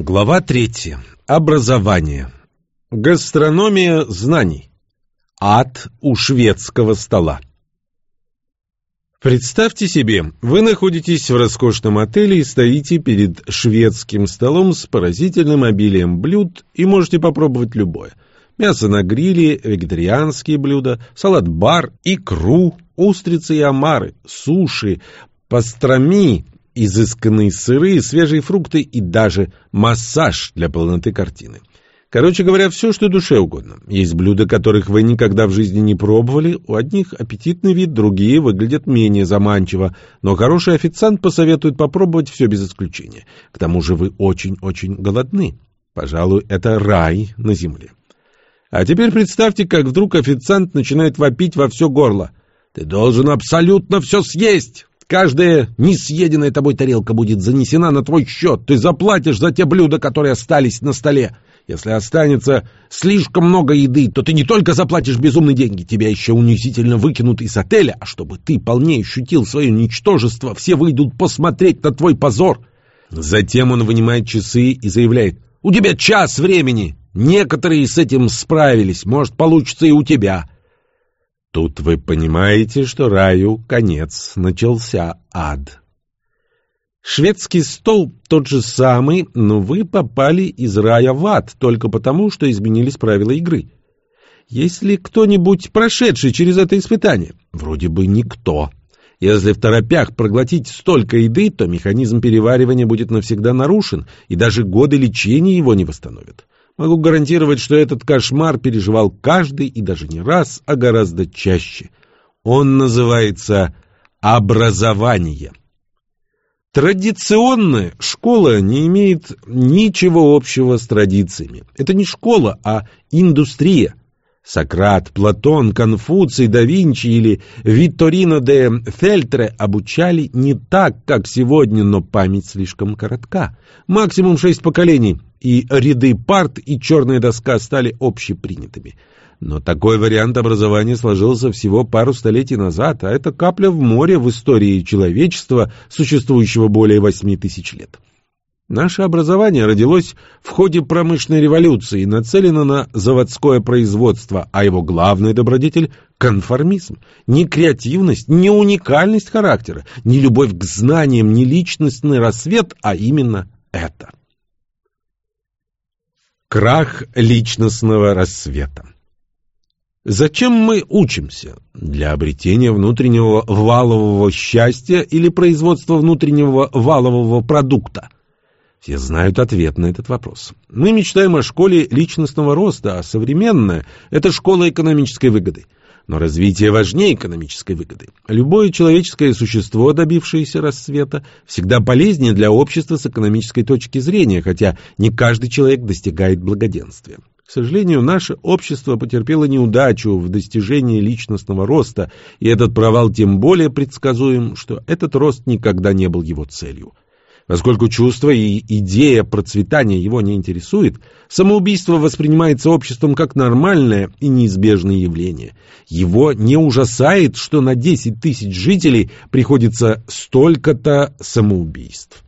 Глава третья. Образование. Гастрономия знаний. Ад у шведского стола. Представьте себе, вы находитесь в роскошном отеле и стоите перед шведским столом с поразительным обилием блюд и можете попробовать любое. Мясо на гриле, вегетарианские блюда, салат-бар, икру, устрицы и омары, суши, пастрами, изысканные сыры, свежие фрукты и даже массаж для полноты картины. Короче говоря, все, что душе угодно. Есть блюда, которых вы никогда в жизни не пробовали. У одних аппетитный вид, другие выглядят менее заманчиво. Но хороший официант посоветует попробовать все без исключения. К тому же вы очень-очень голодны. Пожалуй, это рай на земле. А теперь представьте, как вдруг официант начинает вопить во все горло. «Ты должен абсолютно все съесть! Каждая несъеденная тобой тарелка будет занесена на твой счет. Ты заплатишь за те блюда, которые остались на столе. Если останется слишком много еды, то ты не только заплатишь безумные деньги, тебя еще унизительно выкинут из отеля, а чтобы ты полнее ощутил свое ничтожество, все выйдут посмотреть на твой позор. Затем он вынимает часы и заявляет, «У тебя час времени. Некоторые с этим справились, может, получится и у тебя». Тут вы понимаете, что раю конец, начался ад. Шведский стол тот же самый, но вы попали из рая в ад только потому, что изменились правила игры. Есть ли кто-нибудь прошедший через это испытание? Вроде бы никто. Если в торопях проглотить столько еды, то механизм переваривания будет навсегда нарушен, и даже годы лечения его не восстановят. Могу гарантировать, что этот кошмар переживал каждый и даже не раз, а гораздо чаще. Он называется образование. Традиционная школа не имеет ничего общего с традициями. Это не школа, а индустрия. Сократ, Платон, Конфуций, да Винчи или Витторино де Фельтре обучали не так, как сегодня, но память слишком коротка. Максимум шесть поколений, и ряды парт и черная доска стали общепринятыми. Но такой вариант образования сложился всего пару столетий назад, а это капля в море в истории человечества, существующего более восьми тысяч лет. Наше образование родилось в ходе промышленной революции и нацелено на заводское производство, а его главный добродетель – конформизм. Не креативность, не уникальность характера, не любовь к знаниям, не личностный рассвет, а именно это. Крах личностного рассвета Зачем мы учимся? Для обретения внутреннего валового счастья или производства внутреннего валового продукта – все знают ответ на этот вопрос. Мы мечтаем о школе личностного роста, а современная – это школа экономической выгоды. Но развитие важнее экономической выгоды. Любое человеческое существо, добившееся расцвета, всегда полезнее для общества с экономической точки зрения, хотя не каждый человек достигает благоденствия. К сожалению, наше общество потерпело неудачу в достижении личностного роста, и этот провал тем более предсказуем, что этот рост никогда не был его целью. Поскольку чувство и идея процветания его не интересует, самоубийство воспринимается обществом как нормальное и неизбежное явление. Его не ужасает, что на 10 тысяч жителей приходится столько-то самоубийств.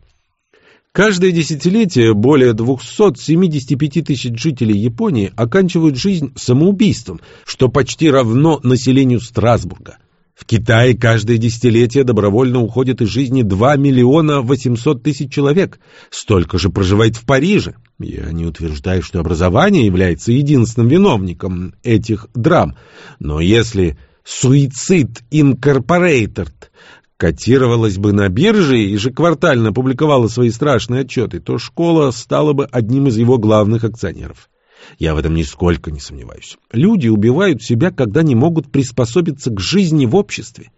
Каждое десятилетие более 275 тысяч жителей Японии оканчивают жизнь самоубийством, что почти равно населению Страсбурга – в Китае каждое десятилетие добровольно уходит из жизни 2 миллиона 800 тысяч человек. Столько же проживает в Париже. Я не утверждаю, что образование является единственным виновником этих драм. Но если суицид Incorporated котировалась бы на бирже и ежеквартально публиковала свои страшные отчеты, то школа стала бы одним из его главных акционеров. Я в этом нисколько не сомневаюсь. Люди убивают себя, когда не могут приспособиться к жизни в обществе.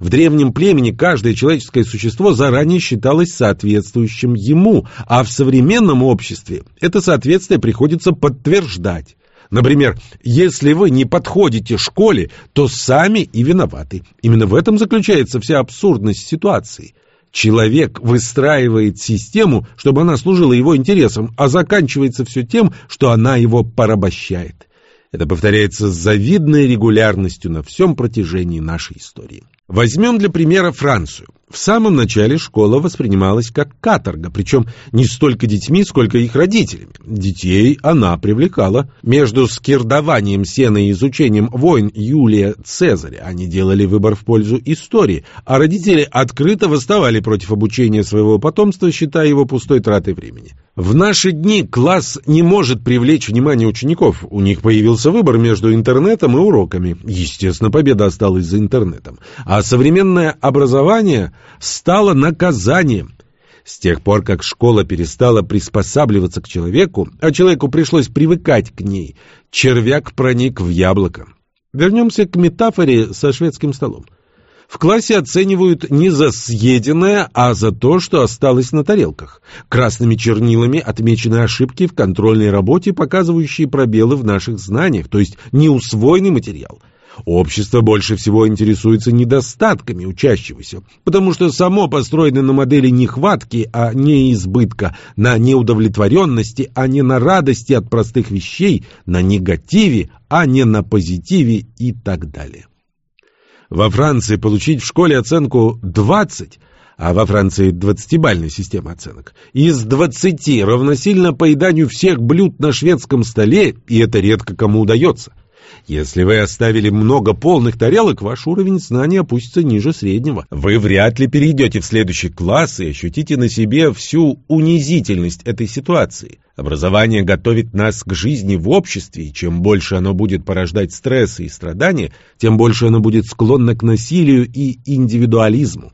В древнем племени каждое человеческое существо заранее считалось соответствующим ему, а в современном обществе это соответствие приходится подтверждать. Например, если вы не подходите школе, то сами и виноваты. Именно в этом заключается вся абсурдность ситуации – Человек выстраивает систему, чтобы она служила его интересам, а заканчивается все тем, что она его порабощает. Это повторяется с завидной регулярностью на всем протяжении нашей истории. Возьмем для примера Францию. В самом начале школа воспринималась как каторга, причем не столько детьми, сколько их родителями. Детей она привлекала. Между скирдованием сена и изучением войн Юлия Цезаря они делали выбор в пользу истории, а родители открыто восставали против обучения своего потомства, считая его пустой тратой времени. В наши дни класс не может привлечь внимание учеников. У них появился выбор между интернетом и уроками. Естественно, победа осталась за интернетом. А современное образование стало наказанием. С тех пор, как школа перестала приспосабливаться к человеку, а человеку пришлось привыкать к ней, червяк проник в яблоко. Вернемся к метафоре со шведским столом. В классе оценивают не за съеденное, а за то, что осталось на тарелках. Красными чернилами отмечены ошибки в контрольной работе, показывающие пробелы в наших знаниях, то есть неусвоенный материал. Общество больше всего интересуется недостатками учащегося, потому что само построено на модели нехватки, а не избытка, на неудовлетворенности, а не на радости от простых вещей, на негативе, а не на позитиве и так далее. Во Франции получить в школе оценку 20, а во Франции 20-бальная система оценок, из 20 равносильно поеданию всех блюд на шведском столе, и это редко кому удается. Если вы оставили много полных тарелок, ваш уровень знаний опустится ниже среднего. Вы вряд ли перейдете в следующий класс и ощутите на себе всю унизительность этой ситуации. Образование готовит нас к жизни в обществе, и чем больше оно будет порождать стрессы и страдания, тем больше оно будет склонно к насилию и индивидуализму.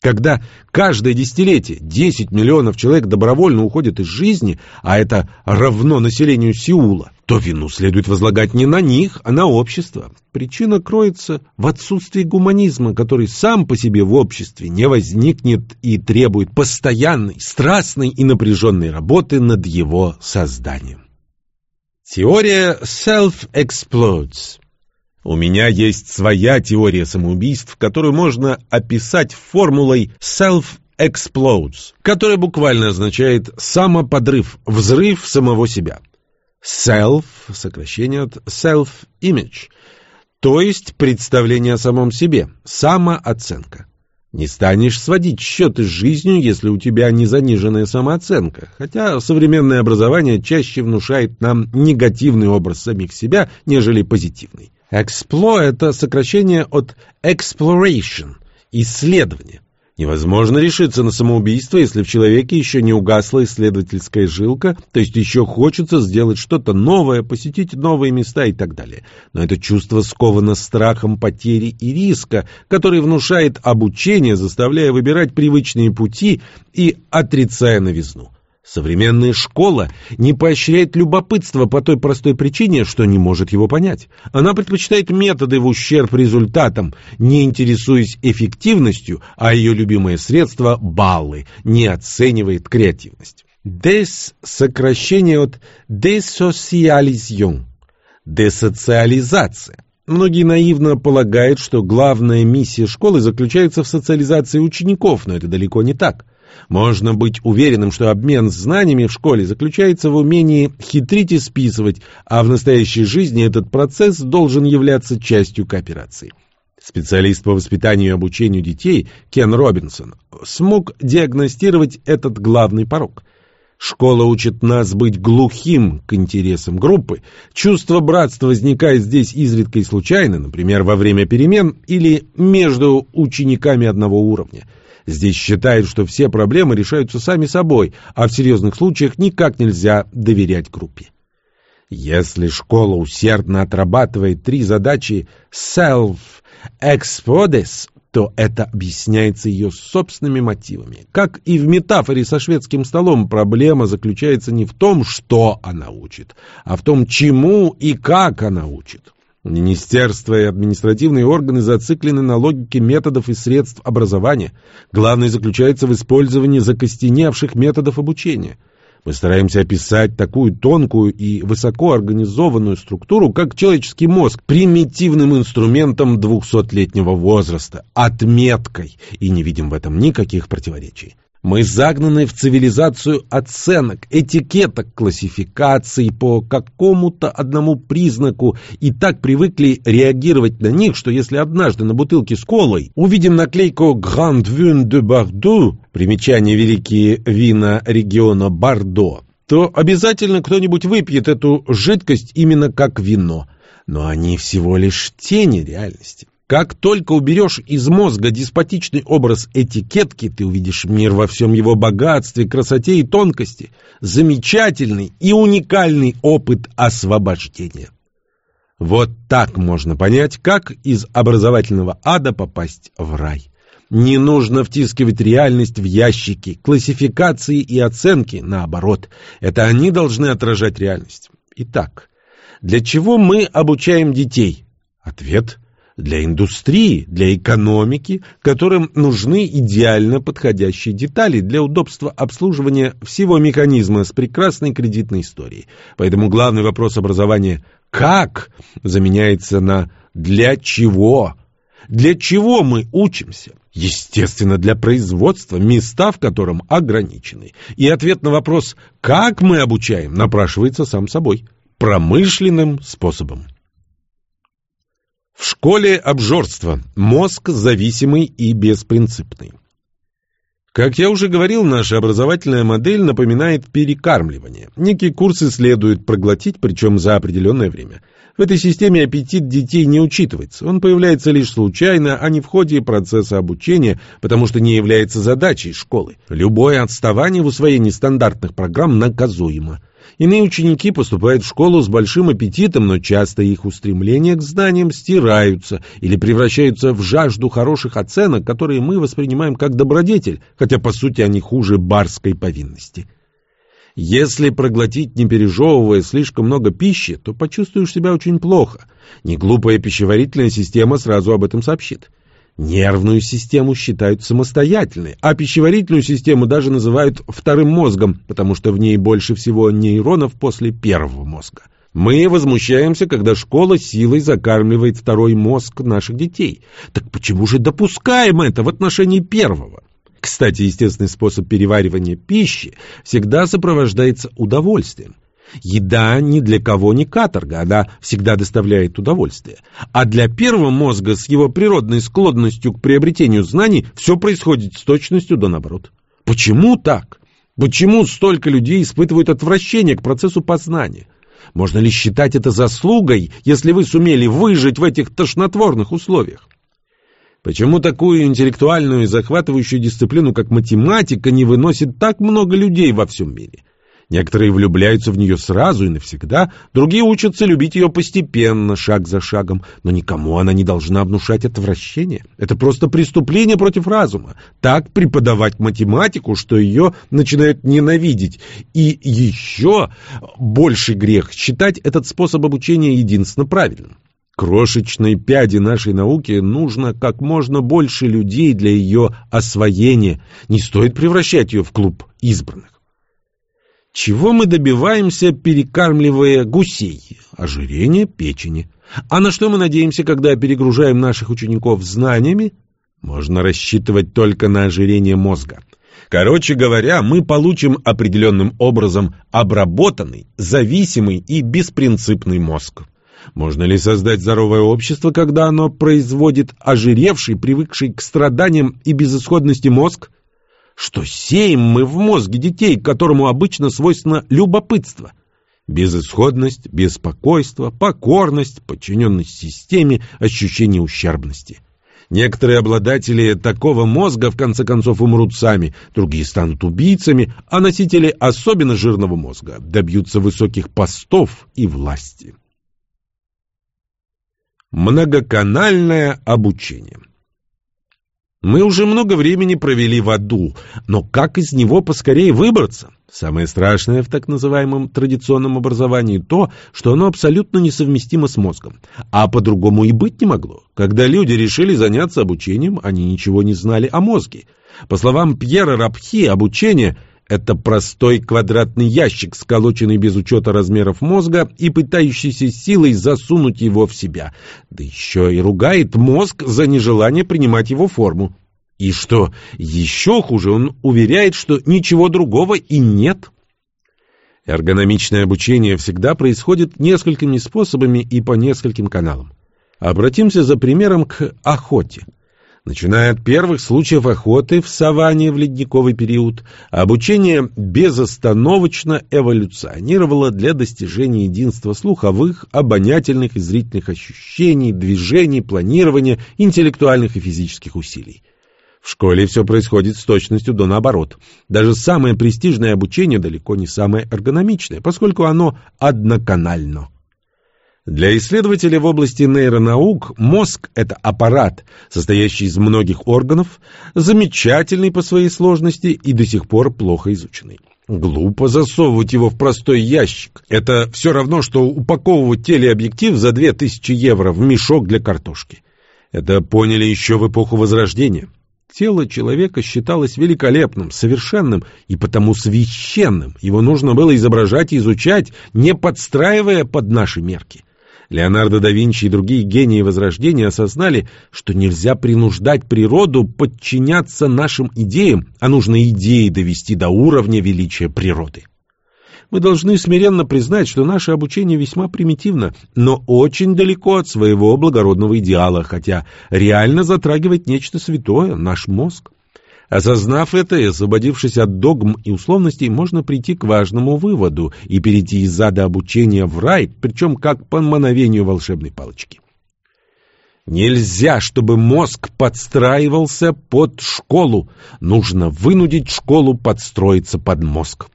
Когда каждое десятилетие 10 миллионов человек добровольно уходят из жизни, а это равно населению Сеула, то вину следует возлагать не на них, а на общество. Причина кроется в отсутствии гуманизма, который сам по себе в обществе не возникнет и требует постоянной, страстной и напряженной работы над его созданием. Теория self-explodes у меня есть своя теория самоубийств, которую можно описать формулой self-explodes, которая буквально означает самоподрыв, взрыв самого себя. Self – сокращение от self-image, то есть представление о самом себе, самооценка. Не станешь сводить счеты с жизнью, если у тебя не заниженная самооценка, хотя современное образование чаще внушает нам негативный образ самих себя, нежели позитивный. Explore — это сокращение от exploration — исследование. Невозможно решиться на самоубийство, если в человеке еще не угасла исследовательская жилка, то есть еще хочется сделать что-то новое, посетить новые места и так далее. Но это чувство сковано страхом потери и риска, который внушает обучение, заставляя выбирать привычные пути и отрицая новизну. Современная школа не поощряет любопытство по той простой причине, что не может его понять. Она предпочитает методы в ущерб результатам, не интересуясь эффективностью, а ее любимое средство – баллы, не оценивает креативность. Des – сокращение от «desocialisation» – десоциализация. Многие наивно полагают, что главная миссия школы заключается в социализации учеников, но это далеко не так. Можно быть уверенным, что обмен знаниями в школе заключается в умении хитрить и списывать, а в настоящей жизни этот процесс должен являться частью кооперации. Специалист по воспитанию и обучению детей Кен Робинсон смог диагностировать этот главный порог. Школа учит нас быть глухим к интересам группы. Чувство братства возникает здесь изредка и случайно, например, во время перемен или между учениками одного уровня – Здесь считают, что все проблемы решаются сами собой, а в серьезных случаях никак нельзя доверять группе. Если школа усердно отрабатывает три задачи self-expodes, то это объясняется ее собственными мотивами. Как и в метафоре со шведским столом, проблема заключается не в том, что она учит, а в том, чему и как она учит. Министерства и административные органы зациклены на логике методов и средств образования. Главное заключается в использовании закостеневших методов обучения. Мы стараемся описать такую тонкую и высоко организованную структуру, как человеческий мозг, примитивным инструментом двухсотлетнего возраста, отметкой, и не видим в этом никаких противоречий. Мы загнаны в цивилизацию оценок, этикеток, классификаций по какому-то одному признаку и так привыкли реагировать на них, что если однажды на бутылке с колой увидим наклейку «Grand Vin de Bordeaux» примечание «Великие вина региона Бордо», то обязательно кто-нибудь выпьет эту жидкость именно как вино. Но они всего лишь тени реальности. Как только уберешь из мозга деспотичный образ этикетки, ты увидишь мир во всем его богатстве, красоте и тонкости. Замечательный и уникальный опыт освобождения. Вот так можно понять, как из образовательного ада попасть в рай. Не нужно втискивать реальность в ящики, классификации и оценки, наоборот. Это они должны отражать реальность. Итак, для чего мы обучаем детей? Ответ – для индустрии, для экономики, которым нужны идеально подходящие детали для удобства обслуживания всего механизма с прекрасной кредитной историей. Поэтому главный вопрос образования «как» заменяется на «для чего?». Для чего мы учимся? Естественно, для производства, места в котором ограничены. И ответ на вопрос «как мы обучаем?» напрашивается сам собой – промышленным способом. В школе обжорство. Мозг зависимый и беспринципный. Как я уже говорил, наша образовательная модель напоминает перекармливание. Некие курсы следует проглотить, причем за определенное время. В этой системе аппетит детей не учитывается. Он появляется лишь случайно, а не в ходе процесса обучения, потому что не является задачей школы. Любое отставание в усвоении стандартных программ наказуемо. Иные ученики поступают в школу с большим аппетитом, но часто их устремления к знаниям стираются или превращаются в жажду хороших оценок, которые мы воспринимаем как добродетель, хотя по сути они хуже барской повинности. Если проглотить, не пережевывая слишком много пищи, то почувствуешь себя очень плохо. Неглупая пищеварительная система сразу об этом сообщит. Нервную систему считают самостоятельной, а пищеварительную систему даже называют вторым мозгом, потому что в ней больше всего нейронов после первого мозга. Мы возмущаемся, когда школа силой закармливает второй мозг наших детей. Так почему же допускаем это в отношении первого? Кстати, естественный способ переваривания пищи всегда сопровождается удовольствием. Еда ни для кого не каторга, она всегда доставляет удовольствие. А для первого мозга с его природной склонностью к приобретению знаний все происходит с точностью до наоборот. Почему так? Почему столько людей испытывают отвращение к процессу познания? Можно ли считать это заслугой, если вы сумели выжить в этих тошнотворных условиях? Почему такую интеллектуальную и захватывающую дисциплину, как математика, не выносит так много людей во всем мире? Некоторые влюбляются в нее сразу и навсегда, другие учатся любить ее постепенно, шаг за шагом, но никому она не должна внушать отвращение. Это просто преступление против разума. Так преподавать математику, что ее начинают ненавидеть. И еще больший грех считать этот способ обучения единственно правильным. Крошечной пяди нашей науки нужно как можно больше людей для ее освоения. Не стоит превращать ее в клуб избранных. Чего мы добиваемся, перекармливая гусей? Ожирение печени. А на что мы надеемся, когда перегружаем наших учеников знаниями? Можно рассчитывать только на ожирение мозга. Короче говоря, мы получим определенным образом обработанный, зависимый и беспринципный мозг. Можно ли создать здоровое общество, когда оно производит ожиревший, привыкший к страданиям и безысходности мозг? Что сеем мы в мозге детей, которому обычно свойственно любопытство. Безысходность, беспокойство, покорность, подчиненность системе, ощущение ущербности. Некоторые обладатели такого мозга в конце концов умрут сами, другие станут убийцами, а носители особенно жирного мозга добьются высоких постов и власти. Многоканальное обучение мы уже много времени провели в аду, но как из него поскорее выбраться? Самое страшное в так называемом традиционном образовании то, что оно абсолютно несовместимо с мозгом. А по-другому и быть не могло. Когда люди решили заняться обучением, они ничего не знали о мозге. По словам Пьера Рабхи, обучение это простой квадратный ящик, сколоченный без учета размеров мозга и пытающийся силой засунуть его в себя. Да еще и ругает мозг за нежелание принимать его форму. И что еще хуже, он уверяет, что ничего другого и нет. Эргономичное обучение всегда происходит несколькими способами и по нескольким каналам. Обратимся за примером к охоте. Начиная от первых случаев охоты в саванне в ледниковый период, обучение безостановочно эволюционировало для достижения единства слуховых, обонятельных и зрительных ощущений, движений, планирования, интеллектуальных и физических усилий. В школе все происходит с точностью до наоборот. Даже самое престижное обучение далеко не самое эргономичное, поскольку оно одноканально. Для исследователя в области нейронаук мозг – это аппарат, состоящий из многих органов, замечательный по своей сложности и до сих пор плохо изученный. Глупо засовывать его в простой ящик. Это все равно, что упаковывать телеобъектив за 2000 евро в мешок для картошки. Это поняли еще в эпоху Возрождения. Тело человека считалось великолепным, совершенным и потому священным. Его нужно было изображать и изучать, не подстраивая под наши мерки. Леонардо да Винчи и другие гении Возрождения осознали, что нельзя принуждать природу подчиняться нашим идеям, а нужно идеи довести до уровня величия природы. Мы должны смиренно признать, что наше обучение весьма примитивно, но очень далеко от своего благородного идеала, хотя реально затрагивает нечто святое, наш мозг. Осознав это и освободившись от догм и условностей, можно прийти к важному выводу и перейти из ада обучения в рай, причем как по мановению волшебной палочки. Нельзя, чтобы мозг подстраивался под школу. Нужно вынудить школу подстроиться под мозг.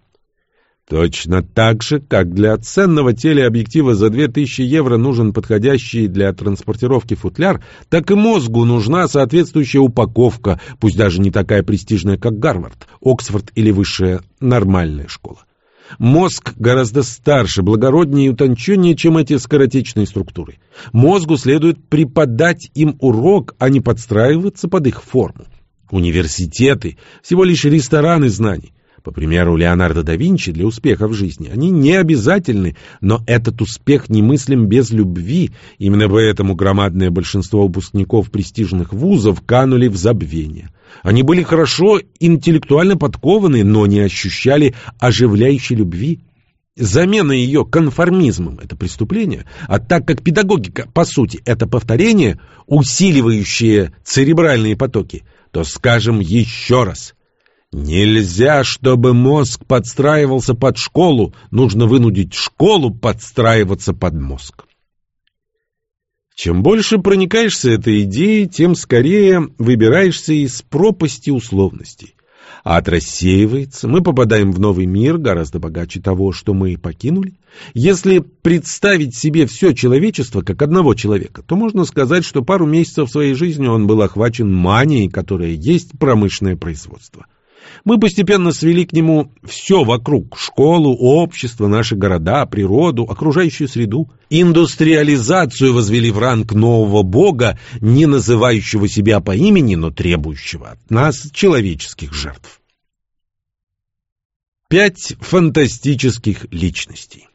Точно так же, как для ценного телеобъектива за 2000 евро нужен подходящий для транспортировки футляр, так и мозгу нужна соответствующая упаковка, пусть даже не такая престижная, как Гарвард, Оксфорд или высшая нормальная школа. Мозг гораздо старше, благороднее и утонченнее, чем эти скоротечные структуры. Мозгу следует преподать им урок, а не подстраиваться под их форму. Университеты – всего лишь рестораны знаний. По примеру Леонардо да Винчи, для успеха в жизни они не обязательны, но этот успех немыслим без любви. Именно поэтому громадное большинство выпускников престижных вузов канули в забвение. Они были хорошо интеллектуально подкованы, но не ощущали оживляющей любви. Замена ее конформизмом – это преступление, а так как педагогика, по сути, это повторение, усиливающее церебральные потоки, то скажем еще раз – Нельзя, чтобы мозг подстраивался под школу, нужно вынудить школу подстраиваться под мозг. Чем больше проникаешься этой идеей, тем скорее выбираешься из пропасти условностей. Ад рассеивается, мы попадаем в новый мир, гораздо богаче того, что мы покинули. Если представить себе все человечество как одного человека, то можно сказать, что пару месяцев своей жизни он был охвачен манией, которая есть промышленное производство. Мы постепенно свели к нему все вокруг – школу, общество, наши города, природу, окружающую среду. Индустриализацию возвели в ранг нового бога, не называющего себя по имени, но требующего от нас человеческих жертв. Пять фантастических личностей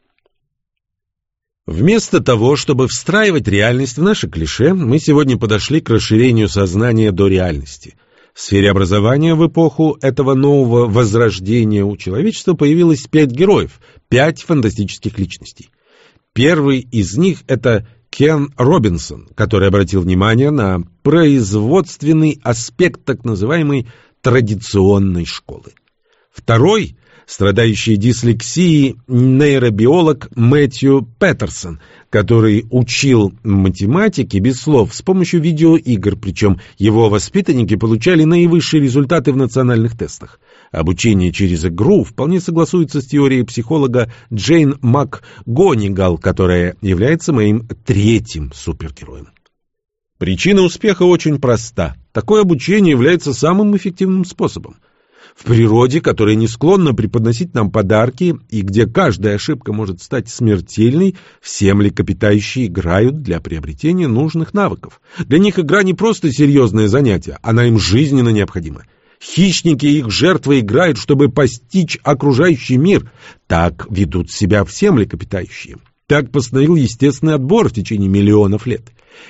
Вместо того, чтобы встраивать реальность в наше клише, мы сегодня подошли к расширению сознания до реальности – в сфере образования в эпоху этого нового возрождения у человечества появилось пять героев, пять фантастических личностей. Первый из них – это Кен Робинсон, который обратил внимание на производственный аспект так называемой традиционной школы. Второй страдающий дислексией нейробиолог Мэтью Петерсон, который учил математике без слов с помощью видеоигр, причем его воспитанники получали наивысшие результаты в национальных тестах. Обучение через игру вполне согласуется с теорией психолога Джейн МакГонигал, которая является моим третьим супергероем. Причина успеха очень проста. Такое обучение является самым эффективным способом. В природе, которая не склонна преподносить нам подарки и где каждая ошибка может стать смертельной, все млекопитающие играют для приобретения нужных навыков. Для них игра не просто серьезное занятие, она им жизненно необходима. Хищники и их жертвы играют, чтобы постичь окружающий мир. Так ведут себя все млекопитающие. Так постановил естественный отбор в течение миллионов лет.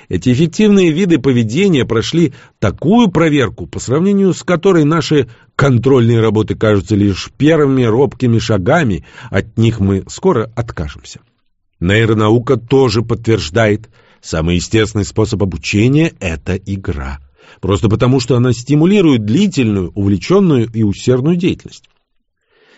Эти эффективные виды поведения прошли такую проверку, по сравнению с которой наши контрольные работы кажутся лишь первыми робкими шагами, от них мы скоро откажемся. Нейронаука тоже подтверждает, самый естественный способ обучения – это игра. Просто потому, что она стимулирует длительную, увлеченную и усердную деятельность.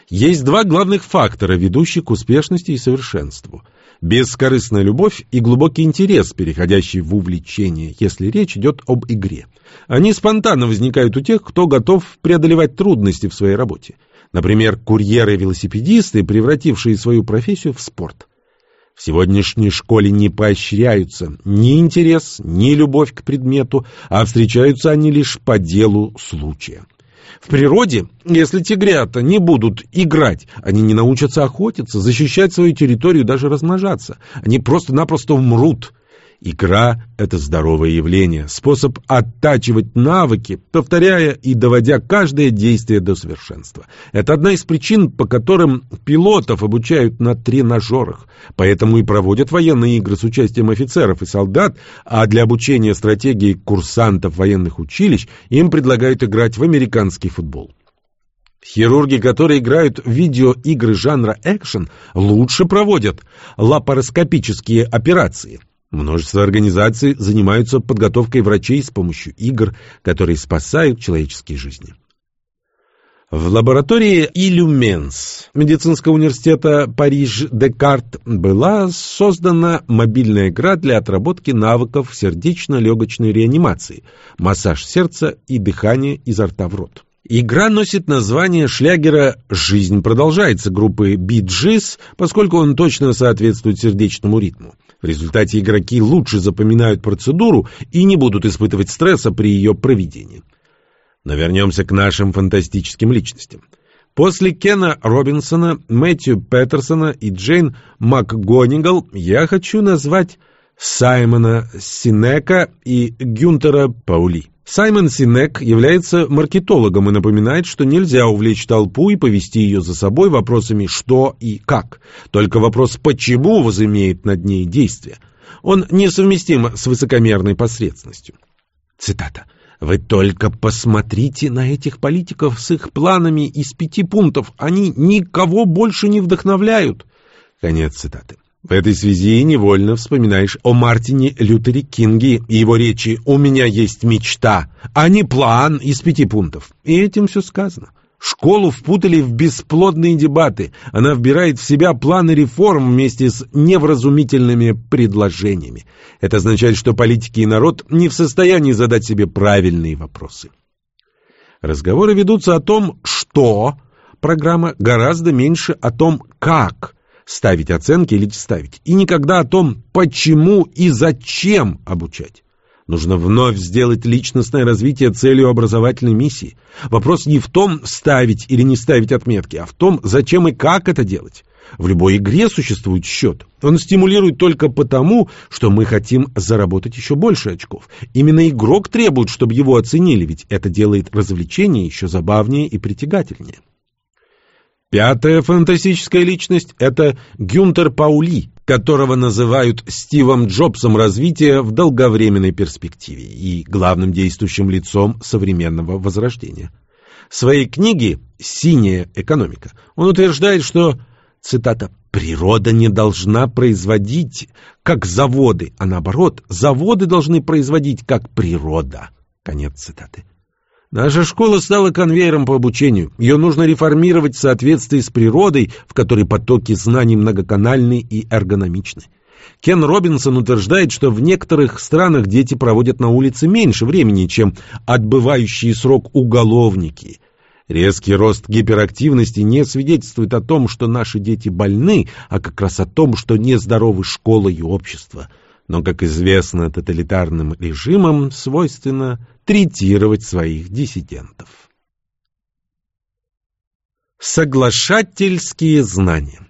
Есть два главных фактора, ведущих к успешности и совершенству. Бескорыстная любовь и глубокий интерес, переходящий в увлечение, если речь идет об игре. Они спонтанно возникают у тех, кто готов преодолевать трудности в своей работе. Например, курьеры-велосипедисты, превратившие свою профессию в спорт. В сегодняшней школе не поощряются ни интерес, ни любовь к предмету, а встречаются они лишь по делу случая. В природе, если тигрята не будут играть, они не научатся охотиться, защищать свою территорию, даже размножаться. Они просто-напросто умрут. Игра – это здоровое явление, способ оттачивать навыки, повторяя и доводя каждое действие до совершенства. Это одна из причин, по которым пилотов обучают на тренажерах. Поэтому и проводят военные игры с участием офицеров и солдат, а для обучения стратегии курсантов военных училищ им предлагают играть в американский футбол. Хирурги, которые играют в видеоигры жанра экшен, лучше проводят лапароскопические операции – Множество организаций занимаются подготовкой врачей с помощью игр, которые спасают человеческие жизни. В лаборатории Illumens медицинского университета Париж-Декарт была создана мобильная игра для отработки навыков сердечно-легочной реанимации, массаж сердца и дыхание изо рта в рот. Игра носит название шлягера «Жизнь продолжается» группы Gees, поскольку он точно соответствует сердечному ритму. В результате игроки лучше запоминают процедуру и не будут испытывать стресса при ее проведении. Но вернемся к нашим фантастическим личностям. После Кена Робинсона, Мэтью Петерсона и Джейн МакГонигал я хочу назвать Саймона Синека и Гюнтера Паули. Саймон Синек является маркетологом и напоминает, что нельзя увлечь толпу и повести ее за собой вопросами «что» и «как». Только вопрос «почему» возымеет над ней действие. Он несовместим с высокомерной посредственностью. Цитата. «Вы только посмотрите на этих политиков с их планами из пяти пунктов. Они никого больше не вдохновляют». Конец цитаты. В этой связи невольно вспоминаешь о Мартине Лютере Кинге и его речи «У меня есть мечта», а не план из пяти пунктов. И этим все сказано. Школу впутали в бесплодные дебаты. Она вбирает в себя планы реформ вместе с невразумительными предложениями. Это означает, что политики и народ не в состоянии задать себе правильные вопросы. Разговоры ведутся о том, что программа, гораздо меньше о том, как – ставить оценки или ставить, и никогда о том, почему и зачем обучать. Нужно вновь сделать личностное развитие целью образовательной миссии. Вопрос не в том, ставить или не ставить отметки, а в том, зачем и как это делать. В любой игре существует счет. Он стимулирует только потому, что мы хотим заработать еще больше очков. Именно игрок требует, чтобы его оценили, ведь это делает развлечение еще забавнее и притягательнее. Пятая фантастическая личность – это Гюнтер Паули, которого называют Стивом Джобсом развития в долговременной перспективе и главным действующим лицом современного возрождения. В своей книге «Синяя экономика» он утверждает, что, цитата, «природа не должна производить как заводы, а наоборот, заводы должны производить как природа». Конец цитаты. Наша школа стала конвейером по обучению. Ее нужно реформировать в соответствии с природой, в которой потоки знаний многоканальны и эргономичны. Кен Робинсон утверждает, что в некоторых странах дети проводят на улице меньше времени, чем отбывающие срок уголовники. Резкий рост гиперактивности не свидетельствует о том, что наши дети больны, а как раз о том, что нездоровы школа и общество – но, как известно, тоталитарным режимам свойственно третировать своих диссидентов. Соглашательские знания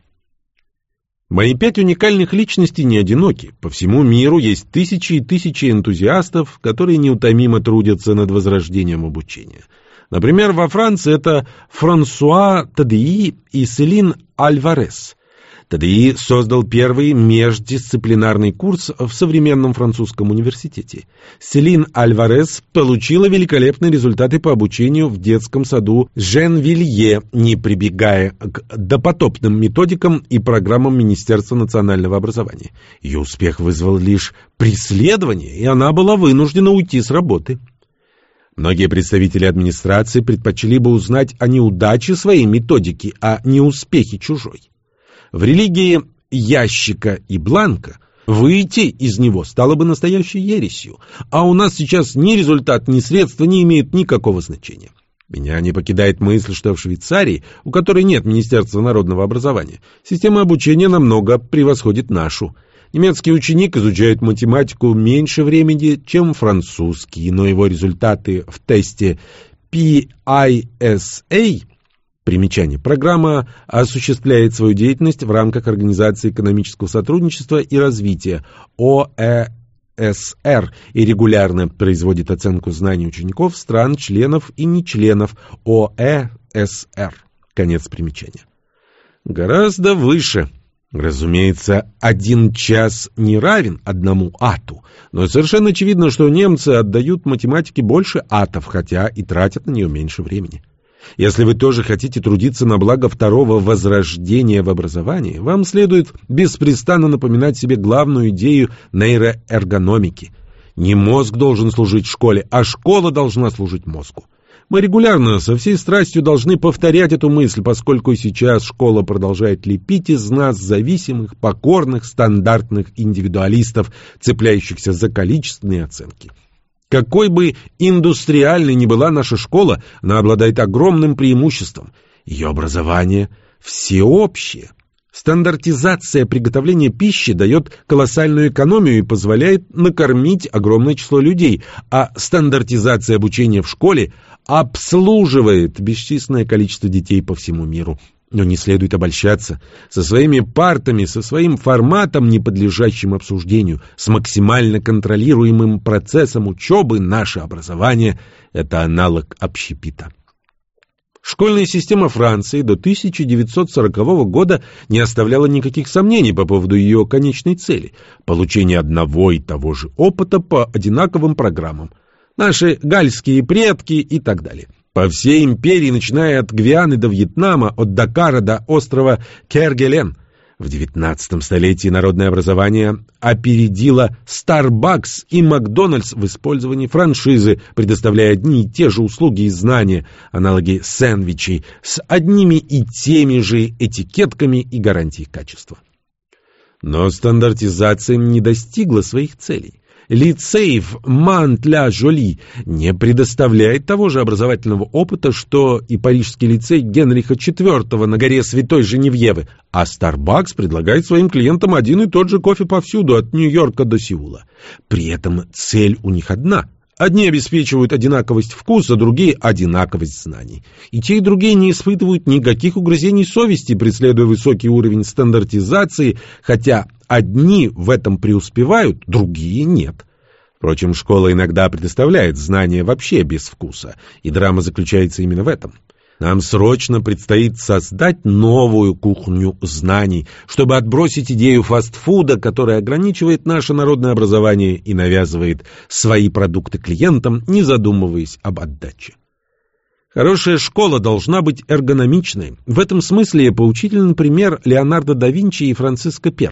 Мои пять уникальных личностей не одиноки. По всему миру есть тысячи и тысячи энтузиастов, которые неутомимо трудятся над возрождением обучения. Например, во Франции это Франсуа Тадеи и Селин Альварес – ТДИ создал первый междисциплинарный курс в современном французском университете. Селин Альварес получила великолепные результаты по обучению в детском саду Жен-Вилье, не прибегая к допотопным методикам и программам Министерства национального образования. Ее успех вызвал лишь преследование, и она была вынуждена уйти с работы. Многие представители администрации предпочли бы узнать о неудаче своей методики, а не успехе чужой. В религии ящика и бланка выйти из него стало бы настоящей ересью, а у нас сейчас ни результат, ни средства не имеют никакого значения. Меня не покидает мысль, что в Швейцарии, у которой нет Министерства народного образования, система обучения намного превосходит нашу. Немецкий ученик изучает математику меньше времени, чем французский, но его результаты в тесте PISA Примечание. Программа осуществляет свою деятельность в рамках Организации экономического сотрудничества и развития ОЭСР и регулярно производит оценку знаний учеников стран-членов и нечленов ОЭСР. Конец примечания. Гораздо выше. Разумеется, один час не равен одному ату, но совершенно очевидно, что немцы отдают математике больше атов, хотя и тратят на нее меньше времени. Если вы тоже хотите трудиться на благо второго возрождения в образовании, вам следует беспрестанно напоминать себе главную идею нейроэргономики. Не мозг должен служить школе, а школа должна служить мозгу. Мы регулярно, со всей страстью должны повторять эту мысль, поскольку сейчас школа продолжает лепить из нас зависимых, покорных, стандартных индивидуалистов, цепляющихся за количественные оценки. Какой бы индустриальной ни была наша школа, она обладает огромным преимуществом. Ее образование всеобщее. Стандартизация приготовления пищи дает колоссальную экономию и позволяет накормить огромное число людей, а стандартизация обучения в школе обслуживает бесчисленное количество детей по всему миру. Но не следует обольщаться. Со своими партами, со своим форматом, не подлежащим обсуждению, с максимально контролируемым процессом учебы, наше образование – это аналог общепита. Школьная система Франции до 1940 года не оставляла никаких сомнений по поводу ее конечной цели – получения одного и того же опыта по одинаковым программам. Наши гальские предки и так далее – по всей империи, начиная от Гвианы до Вьетнама, от Дакара до острова Кергелен. В XIX столетии народное образование опередило Starbucks и Макдональдс в использовании франшизы, предоставляя одни и те же услуги и знания, аналоги сэндвичей, с одними и теми же этикетками и гарантией качества. Но стандартизация не достигла своих целей лицей в Мант-ля-Жоли не предоставляет того же образовательного опыта, что и парижский лицей Генриха IV на горе Святой Женевьевы, а Starbucks предлагает своим клиентам один и тот же кофе повсюду, от Нью-Йорка до Сеула. При этом цель у них одна – Одни обеспечивают одинаковость вкуса, другие – одинаковость знаний. И те, и другие не испытывают никаких угрызений совести, преследуя высокий уровень стандартизации, хотя одни в этом преуспевают, другие нет. Впрочем, школа иногда предоставляет знания вообще без вкуса, и драма заключается именно в этом – нам срочно предстоит создать новую кухню знаний, чтобы отбросить идею фастфуда, которая ограничивает наше народное образование и навязывает свои продукты клиентам, не задумываясь об отдаче. Хорошая школа должна быть эргономичной. В этом смысле поучителен пример Леонардо да Винчи и Франциска I.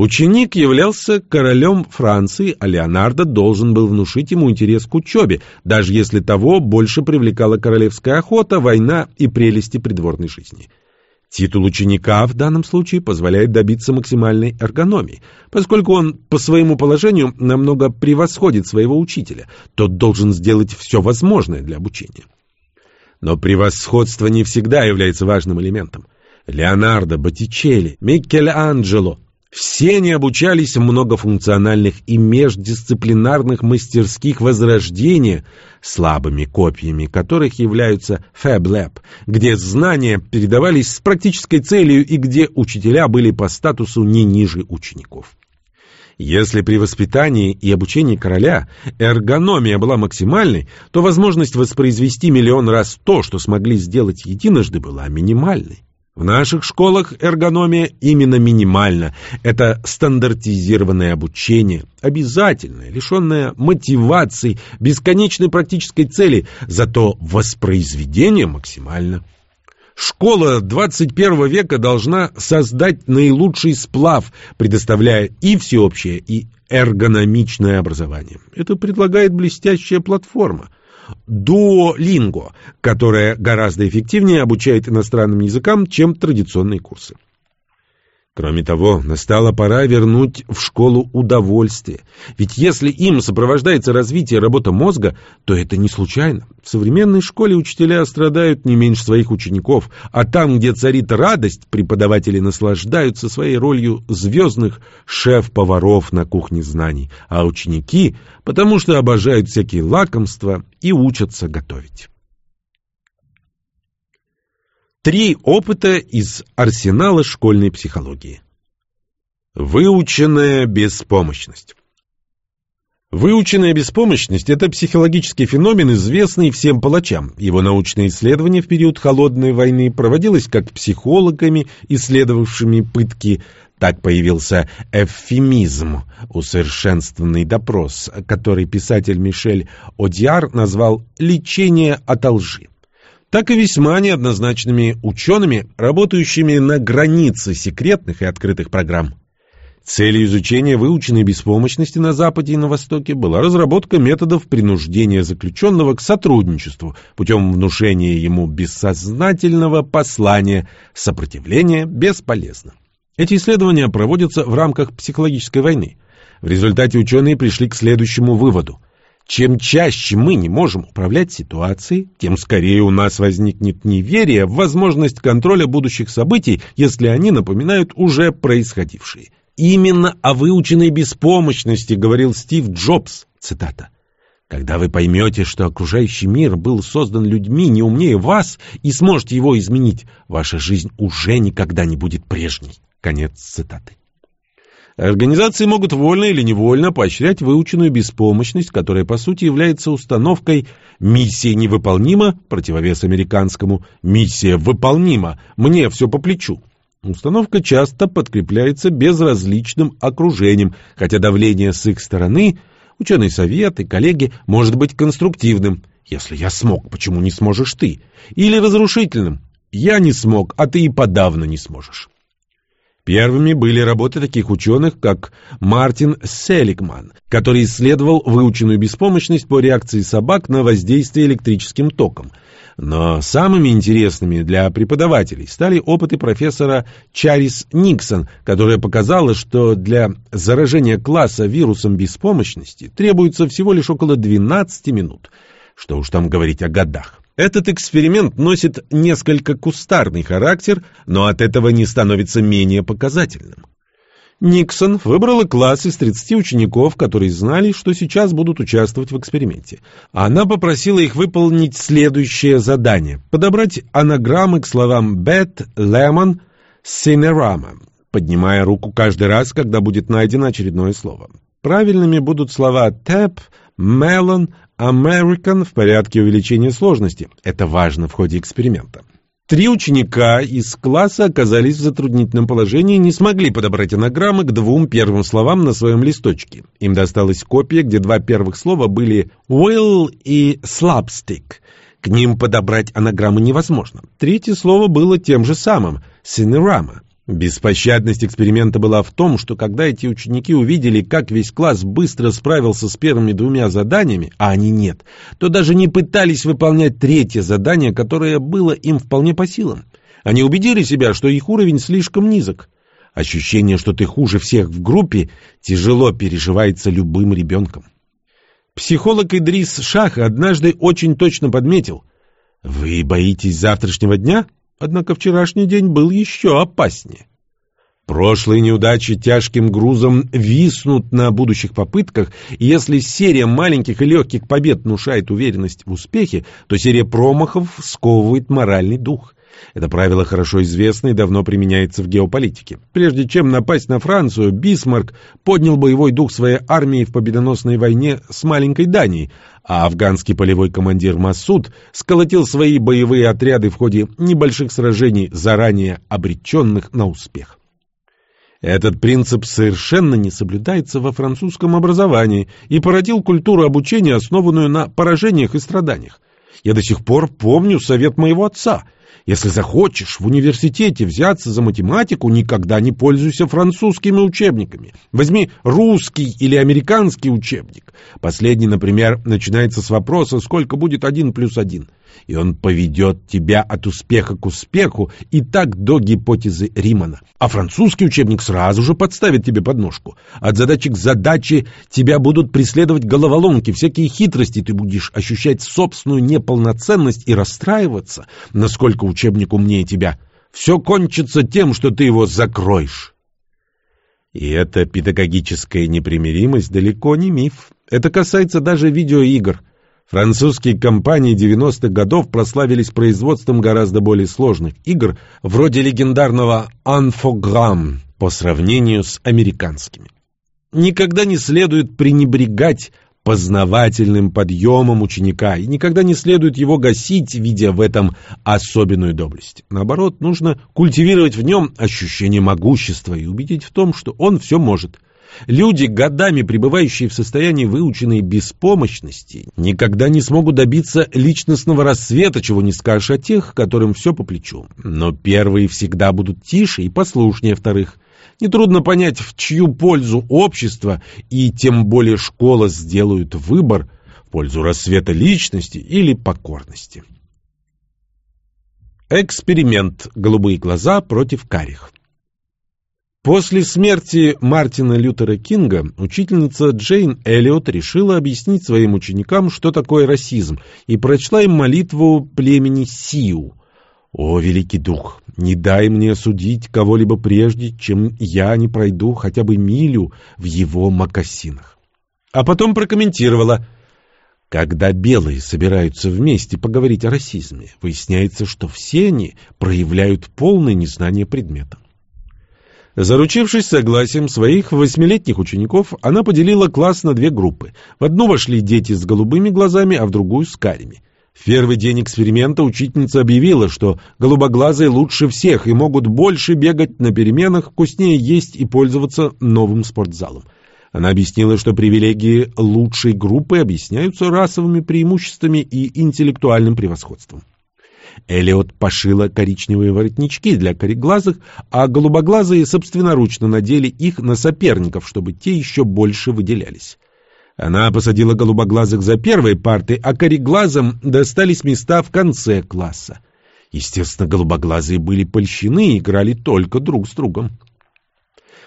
Ученик являлся королем Франции, а Леонардо должен был внушить ему интерес к учебе, даже если того больше привлекала королевская охота, война и прелести придворной жизни. Титул ученика в данном случае позволяет добиться максимальной эргономии. Поскольку он по своему положению намного превосходит своего учителя, тот должен сделать все возможное для обучения. Но превосходство не всегда является важным элементом. Леонардо, Боттичелли, Микеланджело все они обучались в многофункциональных и междисциплинарных мастерских возрождения, слабыми копиями которых являются Fab Lab, где знания передавались с практической целью и где учителя были по статусу не ниже учеников. Если при воспитании и обучении короля эргономия была максимальной, то возможность воспроизвести миллион раз то, что смогли сделать единожды, была минимальной. В наших школах эргономия именно минимальна. Это стандартизированное обучение, обязательное, лишенное мотивации, бесконечной практической цели, зато воспроизведение максимально. Школа 21 века должна создать наилучший сплав, предоставляя и всеобщее, и эргономичное образование. Это предлагает блестящая платформа – Duolingo, которая гораздо эффективнее обучает иностранным языкам, чем традиционные курсы. Кроме того, настала пора вернуть в школу удовольствие. Ведь если им сопровождается развитие работы мозга, то это не случайно. В современной школе учителя страдают не меньше своих учеников, а там, где царит радость, преподаватели наслаждаются своей ролью звездных шеф-поваров на кухне знаний, а ученики – потому что обожают всякие лакомства и учатся готовить. Три опыта из арсенала школьной психологии. Выученная беспомощность. Выученная беспомощность – это психологический феномен, известный всем палачам. Его научное исследование в период Холодной войны проводилось как психологами, исследовавшими пытки, так появился эвфемизм, усовершенствованный допрос, который писатель Мишель Одиар назвал «лечение от лжи» так и весьма неоднозначными учеными, работающими на границе секретных и открытых программ. Целью изучения выученной беспомощности на Западе и на Востоке была разработка методов принуждения заключенного к сотрудничеству путем внушения ему бессознательного послания «сопротивление бесполезно». Эти исследования проводятся в рамках психологической войны. В результате ученые пришли к следующему выводу – чем чаще мы не можем управлять ситуацией, тем скорее у нас возникнет неверие в возможность контроля будущих событий, если они напоминают уже происходившие. Именно о выученной беспомощности говорил Стив Джобс, цитата. Когда вы поймете, что окружающий мир был создан людьми не умнее вас и сможете его изменить, ваша жизнь уже никогда не будет прежней. Конец цитаты. Организации могут вольно или невольно поощрять выученную беспомощность, которая по сути является установкой «миссия невыполнима», противовес американскому «миссия выполнима», «мне все по плечу». Установка часто подкрепляется безразличным окружением, хотя давление с их стороны, ученый совет и коллеги, может быть конструктивным. «Если я смог, почему не сможешь ты?» Или разрушительным. «Я не смог, а ты и подавно не сможешь». Первыми были работы таких ученых, как Мартин Селигман, который исследовал выученную беспомощность по реакции собак на воздействие электрическим током. Но самыми интересными для преподавателей стали опыты профессора Чарис Никсон, которая показала, что для заражения класса вирусом беспомощности требуется всего лишь около 12 минут. Что уж там говорить о годах. Этот эксперимент носит несколько кустарный характер, но от этого не становится менее показательным. Никсон выбрала класс из 30 учеников, которые знали, что сейчас будут участвовать в эксперименте. Она попросила их выполнить следующее задание – подобрать анаграммы к словам «bed», «lemon», «cinerama», поднимая руку каждый раз, когда будет найдено очередное слово. Правильными будут слова «tap», «melon», American в порядке увеличения сложности. Это важно в ходе эксперимента. Три ученика из класса оказались в затруднительном положении и не смогли подобрать анаграммы к двум первым словам на своем листочке. Им досталась копия, где два первых слова были «will» и «slapstick». К ним подобрать анаграммы невозможно. Третье слово было тем же самым – «cinerama». Беспощадность эксперимента была в том, что когда эти ученики увидели, как весь класс быстро справился с первыми двумя заданиями, а они нет, то даже не пытались выполнять третье задание, которое было им вполне по силам. Они убедили себя, что их уровень слишком низок. Ощущение, что ты хуже всех в группе, тяжело переживается любым ребенком. Психолог Идрис Шах однажды очень точно подметил. «Вы боитесь завтрашнего дня?» Однако вчерашний день был еще опаснее. Прошлые неудачи тяжким грузом виснут на будущих попытках, и если серия маленьких и легких побед внушает уверенность в успехе, то серия промахов сковывает моральный дух. Это правило хорошо известно и давно применяется в геополитике. Прежде чем напасть на Францию, Бисмарк поднял боевой дух своей армии в победоносной войне с маленькой Данией, а афганский полевой командир Масуд сколотил свои боевые отряды в ходе небольших сражений, заранее обреченных на успех. Этот принцип совершенно не соблюдается во французском образовании и породил культуру обучения, основанную на поражениях и страданиях. Я до сих пор помню совет моего отца – если захочешь в университете взяться за математику, никогда не пользуйся французскими учебниками. Возьми русский или американский учебник. Последний, например, начинается с вопроса, сколько будет один плюс один и он поведет тебя от успеха к успеху и так до гипотезы Римана. А французский учебник сразу же подставит тебе подножку. От задачи к задаче тебя будут преследовать головоломки, всякие хитрости, ты будешь ощущать собственную неполноценность и расстраиваться, насколько учебник умнее тебя. Все кончится тем, что ты его закроешь. И эта педагогическая непримиримость далеко не миф. Это касается даже видеоигр. Французские компании 90-х годов прославились производством гораздо более сложных игр, вроде легендарного «Infogramm» по сравнению с американскими. Никогда не следует пренебрегать познавательным подъемом ученика, и никогда не следует его гасить, видя в этом особенную доблесть. Наоборот, нужно культивировать в нем ощущение могущества и убедить в том, что он все может – Люди, годами пребывающие в состоянии выученной беспомощности, никогда не смогут добиться личностного рассвета, чего не скажешь о тех, которым все по плечу. Но первые всегда будут тише и послушнее вторых. Нетрудно понять, в чью пользу общество и тем более школа сделают выбор в пользу рассвета личности или покорности. Эксперимент «Голубые глаза против карих». После смерти Мартина Лютера Кинга учительница Джейн Эллиот решила объяснить своим ученикам, что такое расизм, и прочла им молитву племени Сиу. «О, великий дух, не дай мне судить кого-либо прежде, чем я не пройду хотя бы милю в его мокасинах». А потом прокомментировала – когда белые собираются вместе поговорить о расизме, выясняется, что все они проявляют полное незнание предмета. Заручившись согласием своих восьмилетних учеников, она поделила класс на две группы. В одну вошли дети с голубыми глазами, а в другую с карими. В первый день эксперимента учительница объявила, что голубоглазые лучше всех и могут больше бегать на переменах, вкуснее есть и пользоваться новым спортзалом. Она объяснила, что привилегии лучшей группы объясняются расовыми преимуществами и интеллектуальным превосходством. Элиот пошила коричневые воротнички для кореглазых, а голубоглазые собственноручно надели их на соперников, чтобы те еще больше выделялись. Она посадила голубоглазых за первой парты, а кореглазым достались места в конце класса. Естественно, голубоглазые были польщены и играли только друг с другом.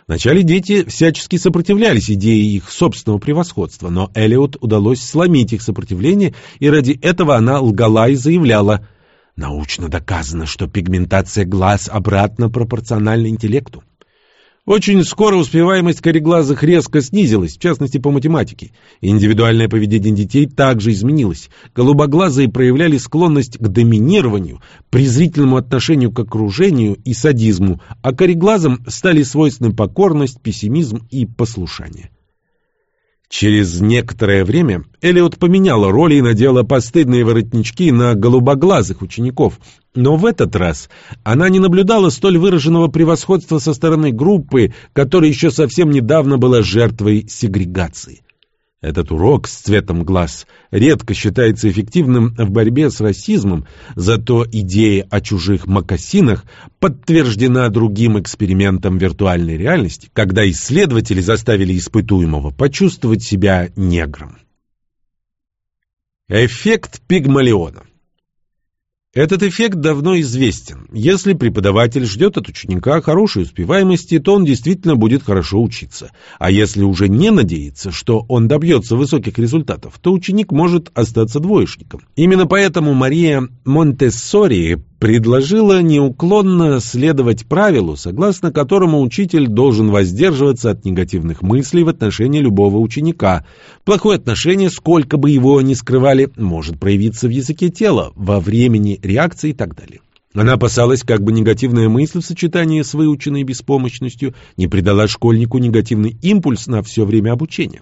Вначале дети всячески сопротивлялись идее их собственного превосходства, но Элиот удалось сломить их сопротивление, и ради этого она лгала и заявляла Научно доказано, что пигментация глаз обратно пропорциональна интеллекту. Очень скоро успеваемость кореглазых резко снизилась, в частности по математике. Индивидуальное поведение детей также изменилось. Голубоглазые проявляли склонность к доминированию, презрительному отношению к окружению и садизму, а кореглазым стали свойственны покорность, пессимизм и послушание. Через некоторое время Элиот поменяла роли и надела постыдные воротнички на голубоглазых учеников, но в этот раз она не наблюдала столь выраженного превосходства со стороны группы, которая еще совсем недавно была жертвой сегрегации. Этот урок с цветом глаз редко считается эффективным в борьбе с расизмом, зато идея о чужих мокасинах подтверждена другим экспериментом виртуальной реальности, когда исследователи заставили испытуемого почувствовать себя негром. Эффект пигмалиона этот эффект давно известен. Если преподаватель ждет от ученика хорошей успеваемости, то он действительно будет хорошо учиться. А если уже не надеется, что он добьется высоких результатов, то ученик может остаться двоечником. Именно поэтому Мария Монтессори предложила неуклонно следовать правилу, согласно которому учитель должен воздерживаться от негативных мыслей в отношении любого ученика. Плохое отношение, сколько бы его ни скрывали, может проявиться в языке тела, во времени реакции и так далее. Она опасалась, как бы негативная мысль в сочетании с выученной беспомощностью не придала школьнику негативный импульс на все время обучения.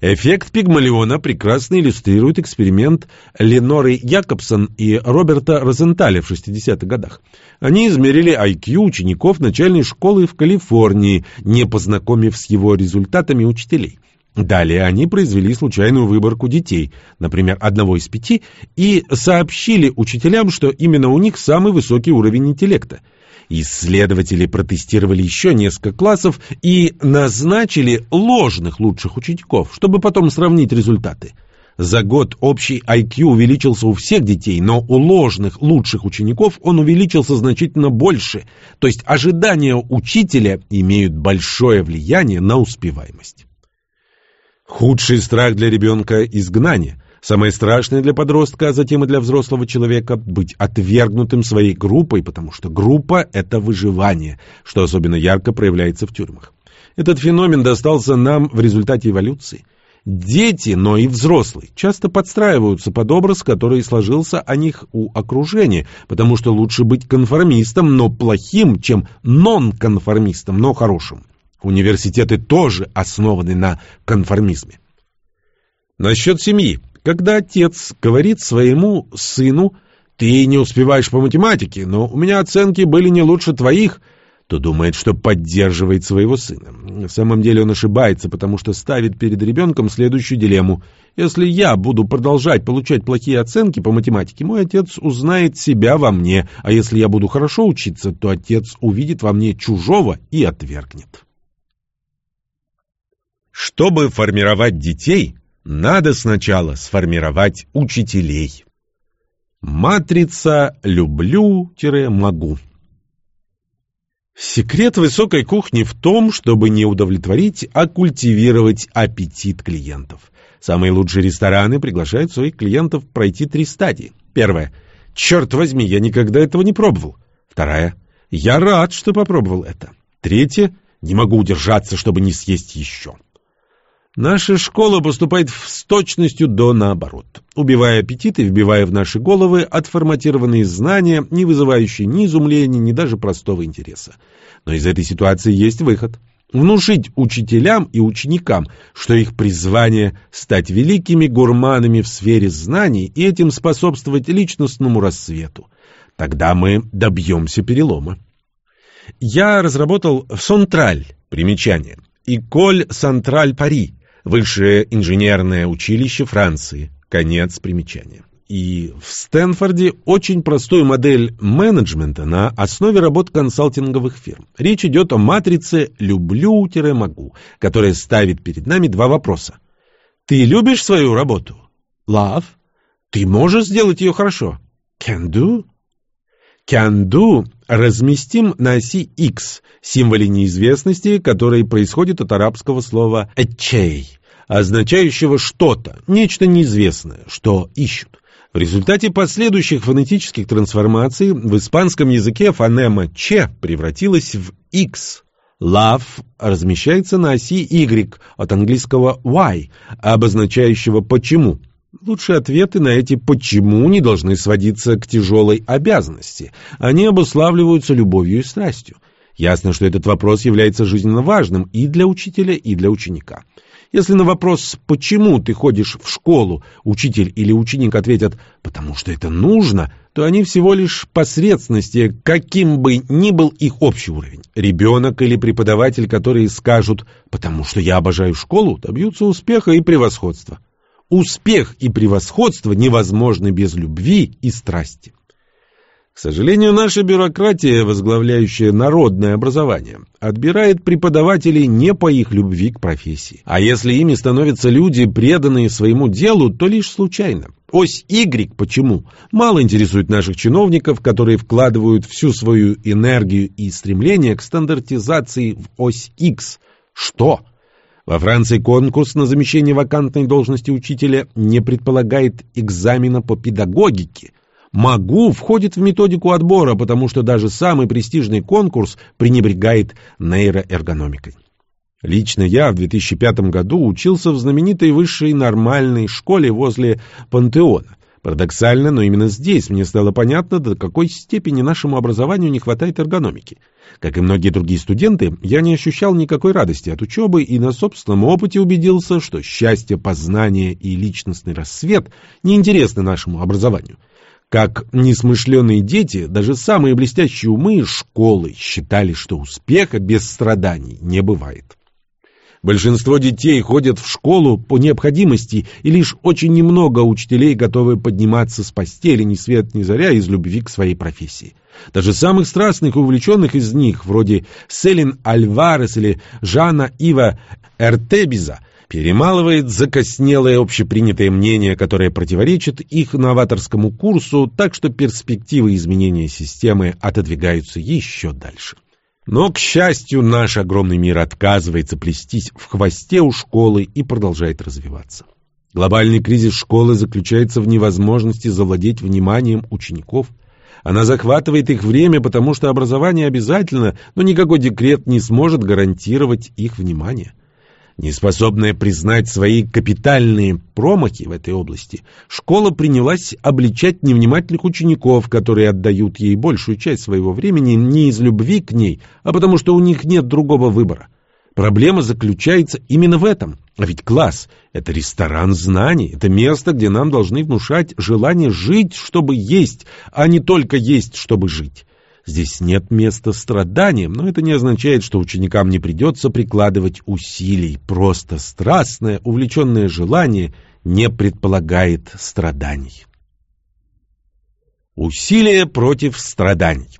Эффект Пигмалиона прекрасно иллюстрирует эксперимент Леноры Якобсон и Роберта Розенталя в 60-х годах. Они измерили IQ учеников начальной школы в Калифорнии, не познакомив с его результатами учителей. Далее они произвели случайную выборку детей, например, одного из пяти, и сообщили учителям, что именно у них самый высокий уровень интеллекта. Исследователи протестировали еще несколько классов и назначили ложных лучших учеников, чтобы потом сравнить результаты. За год общий IQ увеличился у всех детей, но у ложных лучших учеников он увеличился значительно больше, то есть ожидания учителя имеют большое влияние на успеваемость. Худший страх для ребенка – изгнание. Самое страшное для подростка, а затем и для взрослого человека – быть отвергнутым своей группой, потому что группа – это выживание, что особенно ярко проявляется в тюрьмах. Этот феномен достался нам в результате эволюции. Дети, но и взрослые, часто подстраиваются под образ, который сложился о них у окружения, потому что лучше быть конформистом, но плохим, чем нон-конформистом, но хорошим. Университеты тоже основаны на конформизме. Насчет семьи. Когда отец говорит своему сыну «ты не успеваешь по математике, но у меня оценки были не лучше твоих», то думает, что поддерживает своего сына. На самом деле он ошибается, потому что ставит перед ребенком следующую дилемму. Если я буду продолжать получать плохие оценки по математике, мой отец узнает себя во мне, а если я буду хорошо учиться, то отец увидит во мне чужого и отвергнет. Чтобы формировать детей, надо сначала сформировать учителей. Матрица «люблю-могу». Секрет высокой кухни в том, чтобы не удовлетворить, а культивировать аппетит клиентов. Самые лучшие рестораны приглашают своих клиентов пройти три стадии. Первая. Черт возьми, я никогда этого не пробовал. Вторая. Я рад, что попробовал это. Третья. Не могу удержаться, чтобы не съесть еще. Наша школа поступает с точностью до наоборот, убивая аппетит и вбивая в наши головы отформатированные знания, не вызывающие ни изумления, ни даже простого интереса. Но из этой ситуации есть выход. Внушить учителям и ученикам, что их призвание – стать великими гурманами в сфере знаний и этим способствовать личностному рассвету. Тогда мы добьемся перелома. Я разработал Сонтраль, примечание, Иколь Сантраль Пари, Высшее инженерное училище Франции. Конец примечания. И в Стэнфорде очень простую модель менеджмента на основе работ консалтинговых фирм. Речь идет о матрице «люблю-могу», которая ставит перед нами два вопроса. Ты любишь свою работу? Love. Ты можешь сделать ее хорошо? Can do. Can do разместим на оси X, символе неизвестности, который происходит от арабского слова «эчей», означающего что-то, нечто неизвестное, что ищут. В результате последующих фонетических трансформаций в испанском языке фонема «ч» превратилась в «x». Love размещается на оси Y от английского why, обозначающего «почему». Лучшие ответы на эти «почему» не должны сводиться к тяжелой обязанности. Они обуславливаются любовью и страстью. Ясно, что этот вопрос является жизненно важным и для учителя, и для ученика. Если на вопрос «почему ты ходишь в школу?» учитель или ученик ответят «потому что это нужно», то они всего лишь посредственности, каким бы ни был их общий уровень. Ребенок или преподаватель, которые скажут «потому что я обожаю школу», добьются успеха и превосходства. Успех и превосходство невозможны без любви и страсти. К сожалению, наша бюрократия, возглавляющая народное образование, отбирает преподавателей не по их любви к профессии. А если ими становятся люди, преданные своему делу, то лишь случайно. Ось Y почему? Мало интересует наших чиновников, которые вкладывают всю свою энергию и стремление к стандартизации в ось X. Что? Во Франции конкурс на замещение вакантной должности учителя не предполагает экзамена по педагогике. МАГУ входит в методику отбора, потому что даже самый престижный конкурс пренебрегает нейроэргономикой. Лично я в 2005 году учился в знаменитой высшей нормальной школе возле Пантеона. Парадоксально, но именно здесь мне стало понятно, до какой степени нашему образованию не хватает эргономики. Как и многие другие студенты, я не ощущал никакой радости от учебы и на собственном опыте убедился, что счастье познания и личностный рассвет неинтересны нашему образованию. Как несмышленые дети, даже самые блестящие умы школы считали, что успеха без страданий не бывает. Большинство детей ходят в школу по необходимости, и лишь очень немного учителей готовы подниматься с постели ни свет ни заря из любви к своей профессии. Даже самых страстных и увлеченных из них, вроде Селин Альварес или Жана Ива Эртебиза, перемалывает закоснелое общепринятое мнение, которое противоречит их новаторскому курсу, так что перспективы изменения системы отодвигаются еще дальше. Но, к счастью, наш огромный мир отказывается плестись в хвосте у школы и продолжает развиваться. Глобальный кризис школы заключается в невозможности завладеть вниманием учеников. Она захватывает их время, потому что образование обязательно, но никакой декрет не сможет гарантировать их внимание. Неспособная признать свои капитальные промахи в этой области, школа принялась обличать невнимательных учеников, которые отдают ей большую часть своего времени не из любви к ней, а потому что у них нет другого выбора. Проблема заключается именно в этом. А ведь класс — это ресторан знаний, это место, где нам должны внушать желание жить, чтобы есть, а не только есть, чтобы жить. Здесь нет места страданиям, но это не означает, что ученикам не придется прикладывать усилий. Просто страстное, увлеченное желание не предполагает страданий. Усилия против страданий.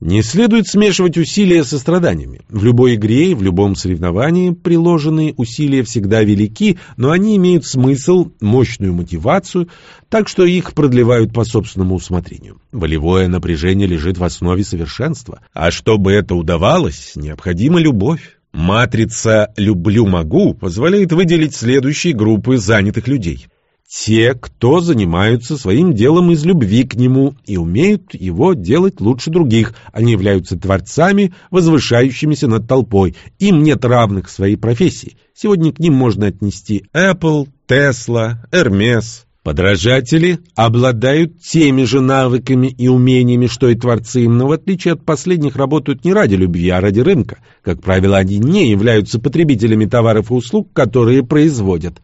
Не следует смешивать усилия со страданиями. В любой игре и в любом соревновании приложенные усилия всегда велики, но они имеют смысл, мощную мотивацию, так что их продлевают по собственному усмотрению. Волевое напряжение лежит в основе совершенства. А чтобы это удавалось, необходима любовь. Матрица «люблю-могу» позволяет выделить следующие группы занятых людей – те, кто занимаются своим делом из любви к нему и умеют его делать лучше других. Они являются творцами, возвышающимися над толпой. Им нет равных в своей профессии. Сегодня к ним можно отнести Apple, Tesla, Hermes. Подражатели обладают теми же навыками и умениями, что и творцы, но в отличие от последних работают не ради любви, а ради рынка. Как правило, они не являются потребителями товаров и услуг, которые производят.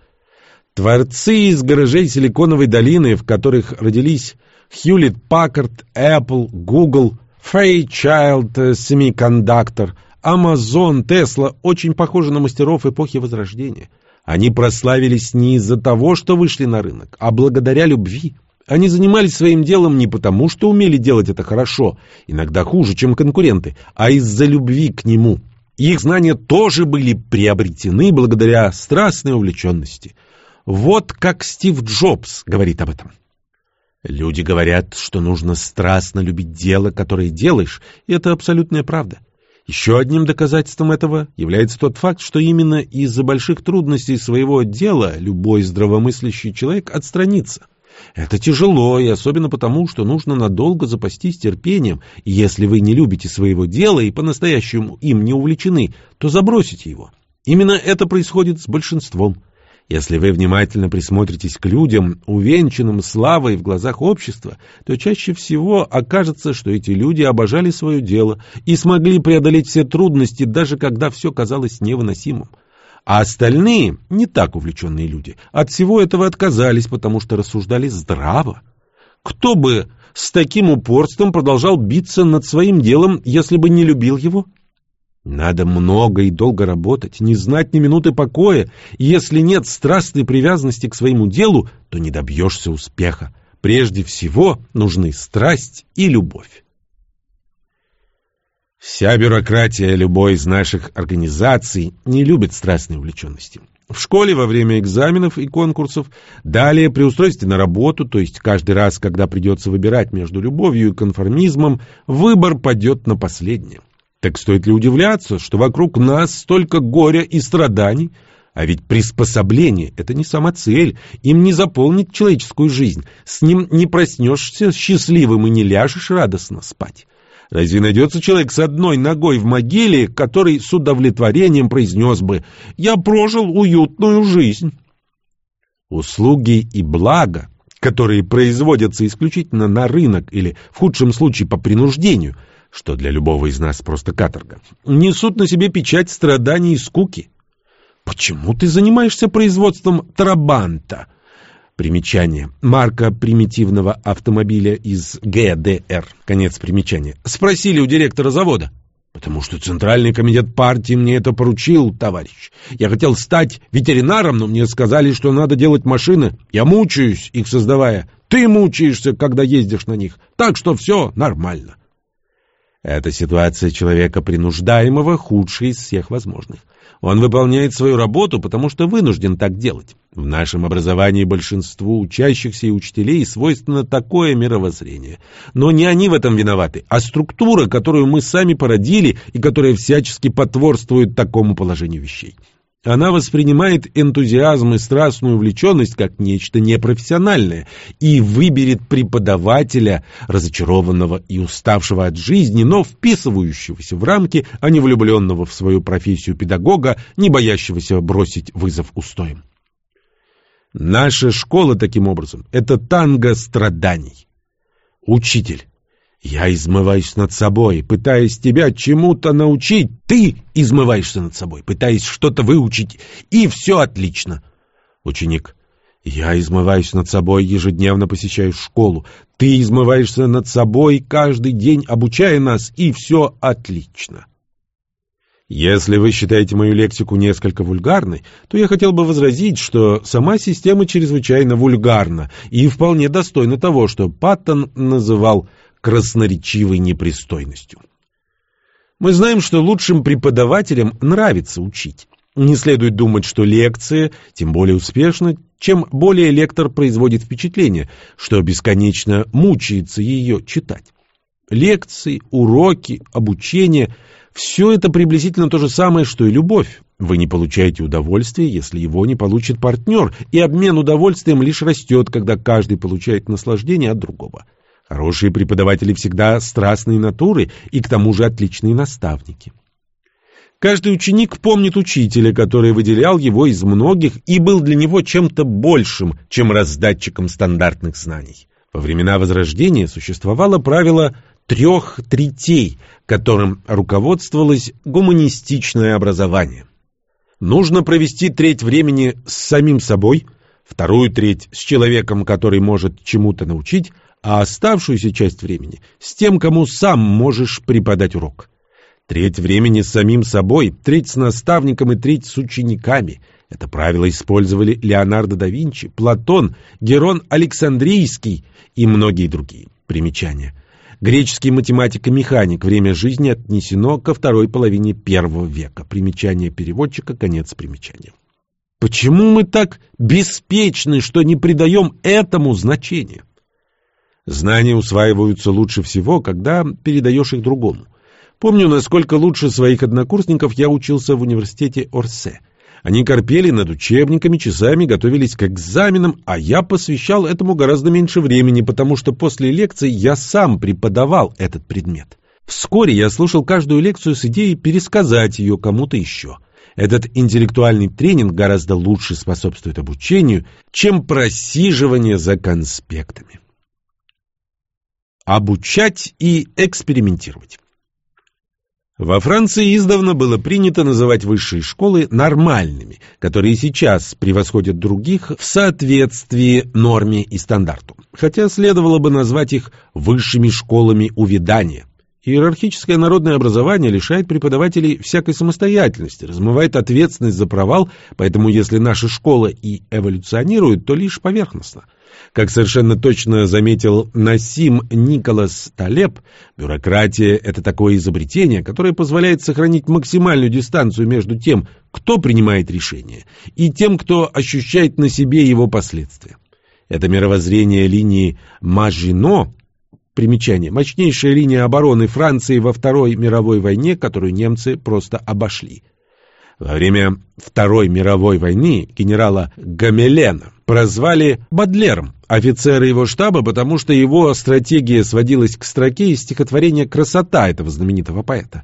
Творцы из гаражей Силиконовой долины, в которых родились Хьюлит Паккард, Apple, Google, Fairchild Semiconductor, Amazon, Tesla очень похожи на мастеров эпохи Возрождения. Они прославились не из-за того, что вышли на рынок, а благодаря любви. Они занимались своим делом не потому, что умели делать это хорошо, иногда хуже, чем конкуренты, а из-за любви к нему. их знания тоже были приобретены благодаря страстной увлеченности – вот как Стив Джобс говорит об этом. Люди говорят, что нужно страстно любить дело, которое делаешь, и это абсолютная правда. Еще одним доказательством этого является тот факт, что именно из-за больших трудностей своего дела любой здравомыслящий человек отстранится. Это тяжело, и особенно потому, что нужно надолго запастись терпением, и если вы не любите своего дела и по-настоящему им не увлечены, то забросите его. Именно это происходит с большинством. Если вы внимательно присмотритесь к людям, увенчанным славой в глазах общества, то чаще всего окажется, что эти люди обожали свое дело и смогли преодолеть все трудности, даже когда все казалось невыносимым. А остальные, не так увлеченные люди, от всего этого отказались, потому что рассуждали здраво. Кто бы с таким упорством продолжал биться над своим делом, если бы не любил его? Надо много и долго работать, не знать ни минуты покоя, если нет страстной привязанности к своему делу, то не добьешься успеха. Прежде всего нужны страсть и любовь. Вся бюрократия любой из наших организаций не любит страстной увлеченности. В школе во время экзаменов и конкурсов, далее при устройстве на работу, то есть каждый раз, когда придется выбирать между любовью и конформизмом, выбор падет на последнее. Так стоит ли удивляться, что вокруг нас столько горя и страданий? А ведь приспособление — это не сама цель, им не заполнить человеческую жизнь, с ним не проснешься счастливым и не ляжешь радостно спать. Разве найдется человек с одной ногой в могиле, который с удовлетворением произнес бы «Я прожил уютную жизнь»? Услуги и благо которые производятся исключительно на рынок или, в худшем случае, по принуждению, что для любого из нас просто каторга, несут на себе печать страданий и скуки. Почему ты занимаешься производством Трабанта? Примечание. Марка примитивного автомобиля из ГДР. Конец примечания. Спросили у директора завода. Потому что Центральный комитет партии мне это поручил, товарищ. Я хотел стать ветеринаром, но мне сказали, что надо делать машины. Я мучаюсь, их создавая. Ты мучаешься, когда ездишь на них. Так что все нормально. Эта ситуация человека принуждаемого худшая из всех возможных. Он выполняет свою работу, потому что вынужден так делать. В нашем образовании большинству учащихся и учителей свойственно такое мировоззрение. Но не они в этом виноваты, а структура, которую мы сами породили и которая всячески потворствует такому положению вещей. Она воспринимает энтузиазм и страстную увлеченность как нечто непрофессиональное и выберет преподавателя, разочарованного и уставшего от жизни, но вписывающегося в рамки, а не влюбленного в свою профессию педагога, не боящегося бросить вызов устоям. Наша школа, таким образом, это танго страданий. Учитель. Я измываюсь над собой, пытаясь тебя чему-то научить. Ты измываешься над собой, пытаясь что-то выучить, и все отлично. Ученик. Я измываюсь над собой, ежедневно посещаю школу. Ты измываешься над собой, каждый день обучая нас, и все отлично. Если вы считаете мою лексику несколько вульгарной, то я хотел бы возразить, что сама система чрезвычайно вульгарна и вполне достойна того, что Паттон называл красноречивой непристойностью. Мы знаем, что лучшим преподавателям нравится учить. Не следует думать, что лекция тем более успешна, чем более лектор производит впечатление, что бесконечно мучается ее читать. Лекции, уроки, обучение – все это приблизительно то же самое, что и любовь. Вы не получаете удовольствие, если его не получит партнер, и обмен удовольствием лишь растет, когда каждый получает наслаждение от другого. Хорошие преподаватели всегда страстные натуры и к тому же отличные наставники. Каждый ученик помнит учителя, который выделял его из многих и был для него чем-то большим, чем раздатчиком стандартных знаний. Во времена Возрождения существовало правило трех третей, которым руководствовалось гуманистичное образование. Нужно провести треть времени с самим собой, вторую треть с человеком, который может чему-то научить, а оставшуюся часть времени с тем, кому сам можешь преподать урок. Треть времени с самим собой, треть с наставником и треть с учениками. Это правило использовали Леонардо да Винчи, Платон, Герон Александрийский и многие другие. Примечания. Греческий математик и механик. Время жизни отнесено ко второй половине первого века. Примечание переводчика, конец примечания. Почему мы так беспечны, что не придаем этому значения? Знания усваиваются лучше всего, когда передаешь их другому. Помню, насколько лучше своих однокурсников я учился в университете Орсе. Они корпели над учебниками, часами готовились к экзаменам, а я посвящал этому гораздо меньше времени, потому что после лекций я сам преподавал этот предмет. Вскоре я слушал каждую лекцию с идеей пересказать ее кому-то еще. Этот интеллектуальный тренинг гораздо лучше способствует обучению, чем просиживание за конспектами обучать и экспериментировать. Во Франции издавна было принято называть высшие школы нормальными, которые сейчас превосходят других в соответствии норме и стандарту, хотя следовало бы назвать их высшими школами увядания. Иерархическое народное образование лишает преподавателей всякой самостоятельности, размывает ответственность за провал, поэтому если наша школа и эволюционирует, то лишь поверхностно – как совершенно точно заметил Насим Николас Талеб, бюрократия – это такое изобретение, которое позволяет сохранить максимальную дистанцию между тем, кто принимает решение, и тем, кто ощущает на себе его последствия. Это мировоззрение линии Мажино, примечание, мощнейшая линия обороны Франции во Второй мировой войне, которую немцы просто обошли. Во время Второй мировой войны генерала Гамелена прозвали Бадлером, офицера его штаба, потому что его стратегия сводилась к строке из стихотворения «Красота» этого знаменитого поэта.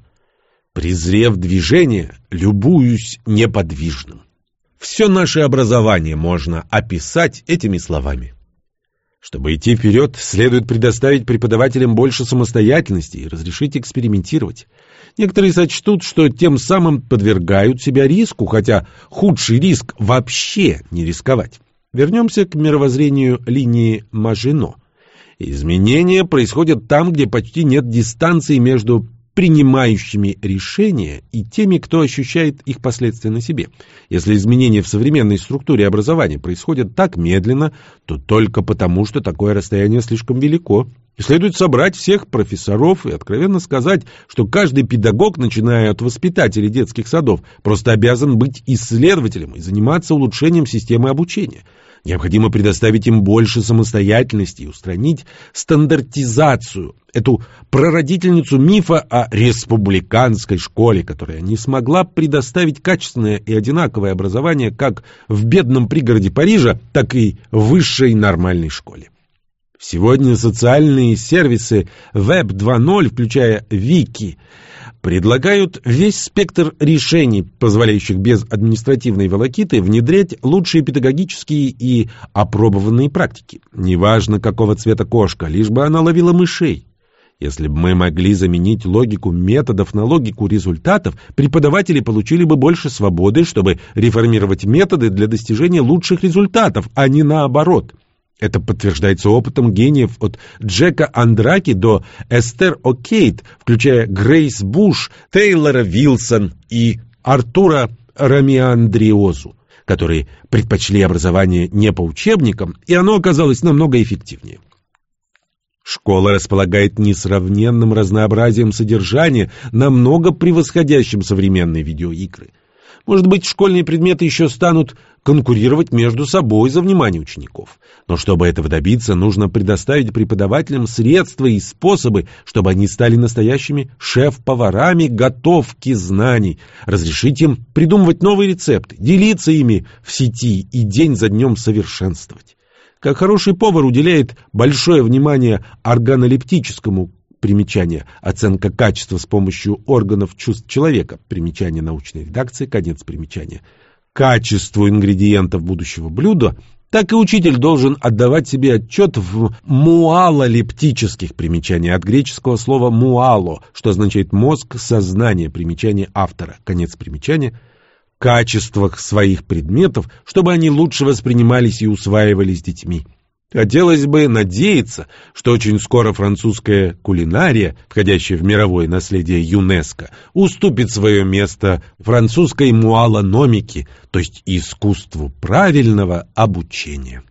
«Презрев движение, любуюсь неподвижным». Все наше образование можно описать этими словами. Чтобы идти вперед, следует предоставить преподавателям больше самостоятельности и разрешить экспериментировать. Некоторые сочтут, что тем самым подвергают себя риску, хотя худший риск – вообще не рисковать. Вернемся к мировоззрению линии Мажино. Изменения происходят там, где почти нет дистанции между принимающими решения и теми, кто ощущает их последствия на себе. Если изменения в современной структуре образования происходят так медленно, то только потому, что такое расстояние слишком велико. И следует собрать всех профессоров и откровенно сказать, что каждый педагог, начиная от воспитателей детских садов, просто обязан быть исследователем и заниматься улучшением системы обучения – Необходимо предоставить им больше самостоятельности и устранить стандартизацию, эту прародительницу мифа о республиканской школе, которая не смогла предоставить качественное и одинаковое образование как в бедном пригороде Парижа, так и в высшей нормальной школе. Сегодня социальные сервисы Web 2.0, включая Вики, предлагают весь спектр решений, позволяющих без административной волокиты внедрять лучшие педагогические и опробованные практики. Неважно, какого цвета кошка, лишь бы она ловила мышей. Если бы мы могли заменить логику методов на логику результатов, преподаватели получили бы больше свободы, чтобы реформировать методы для достижения лучших результатов, а не наоборот – это подтверждается опытом гениев от Джека Андраки до Эстер О'Кейт, включая Грейс Буш, Тейлора Вилсон и Артура Рамиандриозу, которые предпочли образование не по учебникам, и оно оказалось намного эффективнее. Школа располагает несравненным разнообразием содержания, намного превосходящим современные видеоигры. Может быть, школьные предметы еще станут конкурировать между собой за внимание учеников. Но чтобы этого добиться, нужно предоставить преподавателям средства и способы, чтобы они стали настоящими шеф-поварами готовки знаний, разрешить им придумывать новые рецепты, делиться ими в сети и день за днем совершенствовать. Как хороший повар уделяет большое внимание органолептическому примечание «Оценка качества с помощью органов чувств человека», примечание научной редакции, конец примечания – качеству ингредиентов будущего блюда, так и учитель должен отдавать себе отчет в муалолептических примечаниях от греческого слова «муало», что означает «мозг», «сознание», примечание автора, конец примечания, качествах своих предметов, чтобы они лучше воспринимались и усваивались детьми. Хотелось бы надеяться, что очень скоро французская кулинария, входящая в мировое наследие ЮНЕСКО, уступит свое место французской муалономике, то есть искусству правильного обучения.